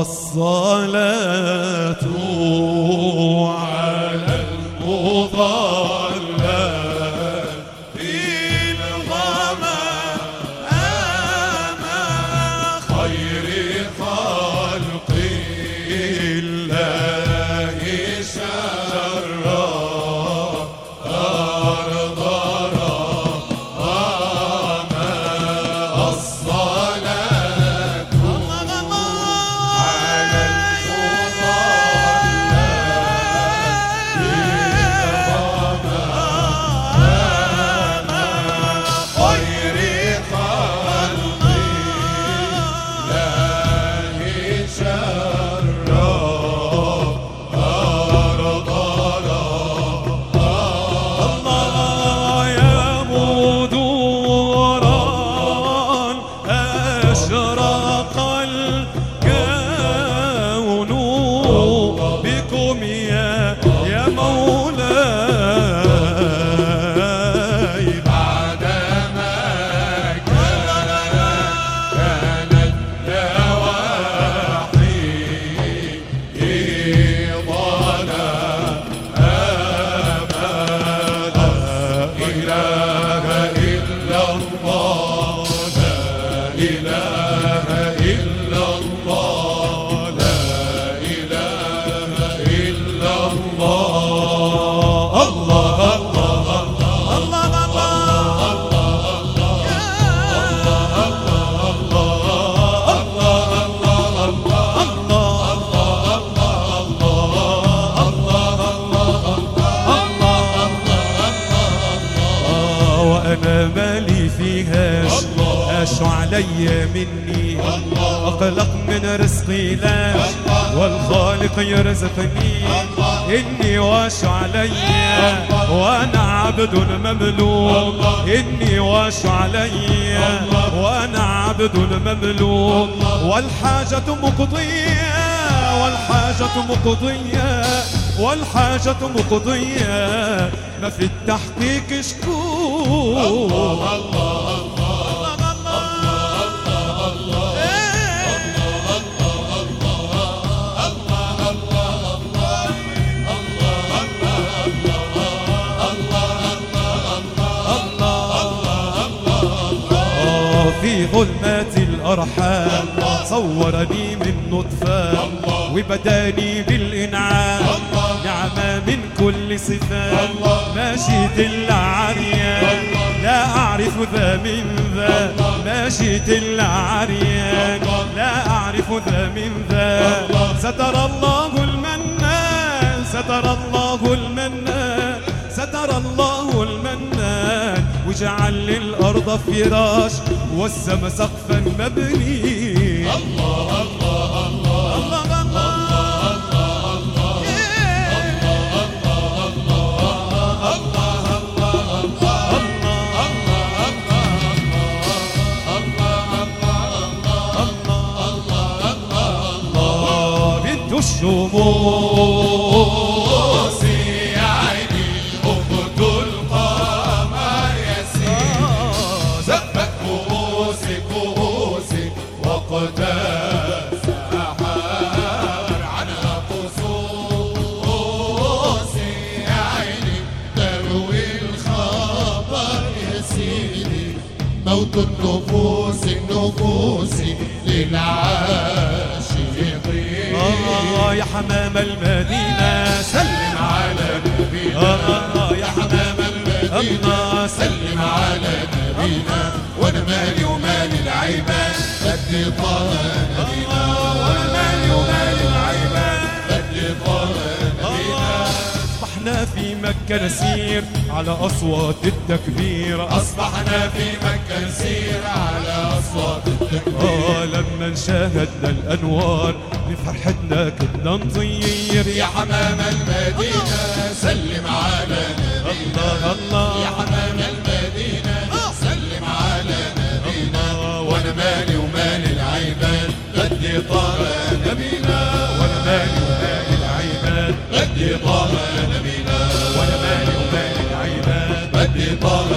الصلاة على الغمام خير خلق الله شرا أشرق الكون بكم يا يا مولاي. بعدما كانت نواحي ضنا أبدا إله إلا الله. وأنا مالي فيهاش أش علي مني. اقلق من رزقي لاش والخالق يرزقني. إني واش علي. وأنا عبد مملوك. إني واش علي. وأنا عبد مملوك. والحاجة مقضية. والحاجة مقضية. والحاجة مقضية ما في التحقيق شكوك آه، في ظلمات الأرحام صورني من نطفة وبداني بالإنعام. نعمة من كل صفات. ماشي إلا عريان لا أعرف ذا من ذا. ماشي إلا عريان لا أعرف ذا من ذا. ستر الله المنان. ستر الله المنان. ستر الله المنان. وجعل للأرض فراش والسما سقفا مبني. الشموس عيني أخت القمر يا سيدي زفت كؤوسك كؤوسك وقتها سحر عنها قصوص عيني تروي الخبر يا سيدي موت النفوس النفوس للعاشقين آه يا حمام المدينة سلم على نبينا. آه يا حمام المدينة سلم على نبينا. وأنا مالي ومال العباد بدي طه نبينا. وأنا مالي ومال العباد بدي طه نبينا. أصبحنا في مكة نسير على أصوات التكبير. أصبحنا في مكة نسير على أصوات آه لما شاهدنا الأنوار لفرحتنا كنا نطير. يا حمام المدينة سلم على نبينا. الله. الله يا حمام المدينة سلم على نبينا. وأنا مالي ومال العباد بدي طه نبينا. وأنا مالي ومال العباد بدي طه نبينا. وأنا مالي ومال العباد بدي طه